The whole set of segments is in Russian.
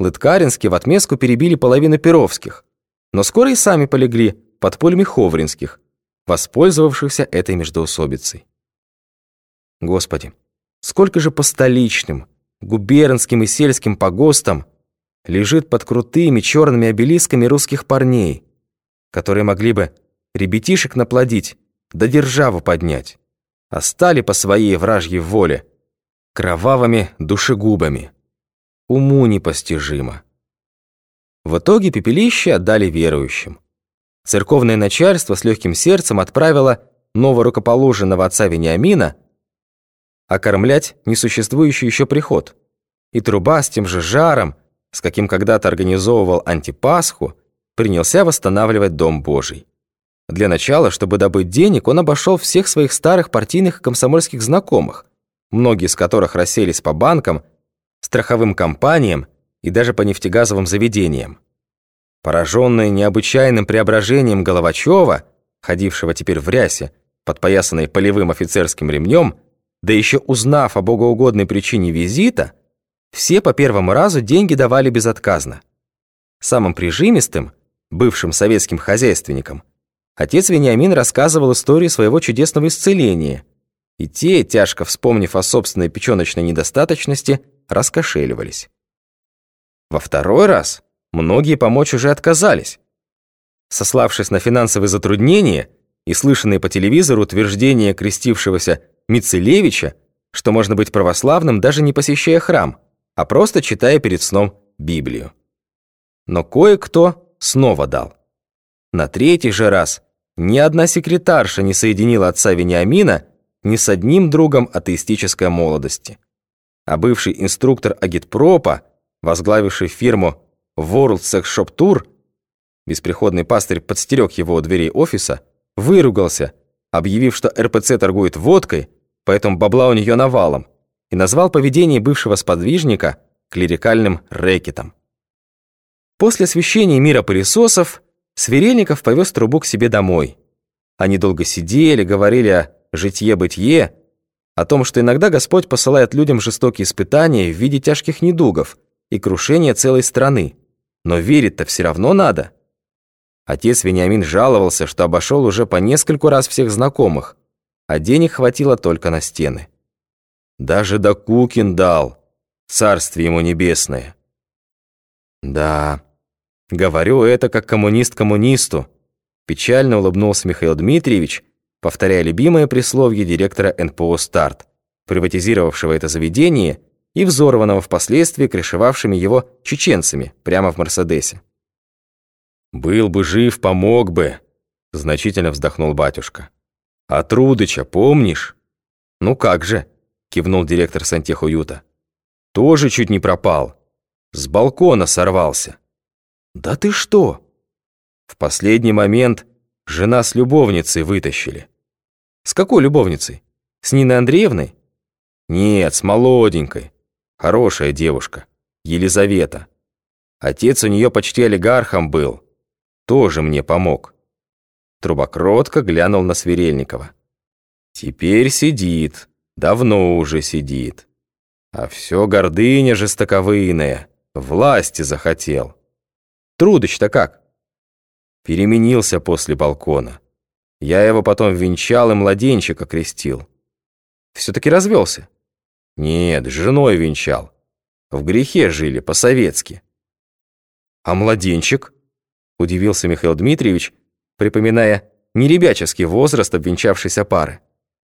Лыткаринские в отместку перебили половину перовских, но скоро и сами полегли под пулями ховринских, воспользовавшихся этой междоусобицей. Господи, сколько же по столичным, губернским и сельским погостам лежит под крутыми черными обелисками русских парней, которые могли бы ребятишек наплодить, да державу поднять, а стали по своей вражьей воле кровавыми душегубами. Уму непостижимо. В итоге пепелище отдали верующим. Церковное начальство с легким сердцем отправило новорукоположенного отца Вениамина окормлять несуществующий еще приход. И труба с тем же жаром, с каким когда-то организовывал антипасху, принялся восстанавливать Дом Божий. Для начала, чтобы добыть денег, он обошел всех своих старых партийных и комсомольских знакомых, многие из которых расселись по банкам, страховым компаниям и даже по нефтегазовым заведениям. Пораженный необычайным преображением Головачева, ходившего теперь в рясе, подпоясанной полевым офицерским ремнем, да еще узнав о богоугодной причине визита, все по первому разу деньги давали безотказно. Самым прижимистым, бывшим советским хозяйственником, отец Вениамин рассказывал историю своего чудесного исцеления, и те, тяжко вспомнив о собственной печёночной недостаточности, раскошеливались. Во второй раз многие помочь уже отказались. Сославшись на финансовые затруднения и слышанные по телевизору утверждения крестившегося Мицелевича, что можно быть православным, даже не посещая храм, а просто читая перед сном Библию. Но кое-кто снова дал. На третий же раз ни одна секретарша не соединила отца Вениамина ни с одним другом атеистической молодости. А бывший инструктор агитпропа, возглавивший фирму World Sex Shop Tour, бесприходный пастырь подстерег его у дверей офиса, выругался, объявив, что РПЦ торгует водкой, поэтому бабла у нее навалом, и назвал поведение бывшего сподвижника клерикальным рэкетом. После освещения мира пылесосов Сверельников повез трубу к себе домой. Они долго сидели, говорили о житье-бытие, о том, что иногда Господь посылает людям жестокие испытания в виде тяжких недугов и крушения целой страны. Но верить-то все равно надо. Отец Вениамин жаловался, что обошел уже по нескольку раз всех знакомых, а денег хватило только на стены. Даже до Кукин дал, царствие ему небесное. Да, говорю это как коммунист коммунисту, печально улыбнулся Михаил Дмитриевич, повторяя любимое присловие директора НПО «Старт», приватизировавшего это заведение и взорванного впоследствии крышевавшими его чеченцами прямо в Мерседесе. «Был бы жив, помог бы», — значительно вздохнул батюшка. «А Трудыча помнишь?» «Ну как же», — кивнул директор сантехуюта. «Тоже чуть не пропал. С балкона сорвался». «Да ты что?» В последний момент жена с любовницей вытащили. С какой любовницей? С Ниной Андреевной? Нет, с молоденькой. Хорошая девушка. Елизавета. Отец у нее почти олигархом был. Тоже мне помог. Трубокротко глянул на Сверельникова. Теперь сидит. Давно уже сидит. А все гордыня жестоковыйная. Власти захотел. Трудыч-то как? Переменился после балкона. Я его потом венчал и младенчика крестил. Все-таки развелся? Нет, с женой венчал. В грехе жили, по-советски. А младенчик? Удивился Михаил Дмитриевич, припоминая неребяческий возраст обвенчавшейся пары.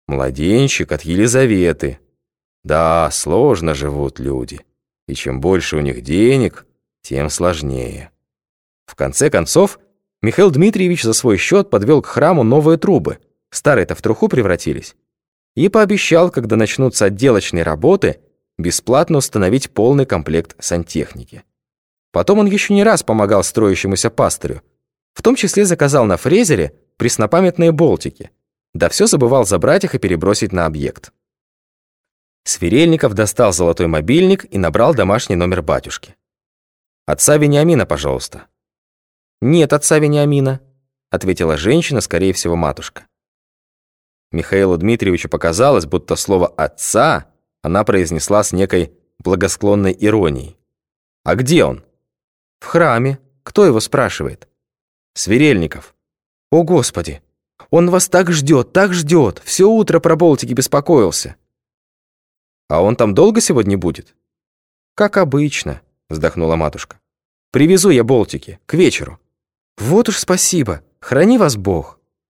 Младенчик от Елизаветы. Да, сложно живут люди. И чем больше у них денег, тем сложнее. В конце концов, Михаил Дмитриевич за свой счет подвел к храму новые трубы, старые-то в труху превратились, и пообещал, когда начнутся отделочные работы, бесплатно установить полный комплект сантехники. Потом он еще не раз помогал строящемуся пастырю, в том числе заказал на фрезере преснопамятные болтики, да все забывал забрать их и перебросить на объект. Сверельников достал золотой мобильник и набрал домашний номер батюшки. «Отца Вениамина, пожалуйста». «Нет отца Вениамина», — ответила женщина, скорее всего, матушка. Михаилу Дмитриевичу показалось, будто слово «отца» она произнесла с некой благосклонной иронией. А где он? В храме. Кто его спрашивает? Сверельников. О, Господи! Он вас так ждет, так ждет. Все утро про болтики беспокоился. А он там долго сегодня будет? Как обычно, вздохнула матушка. Привезу я болтики, к вечеру. Вот уж спасибо. Храни вас Бог.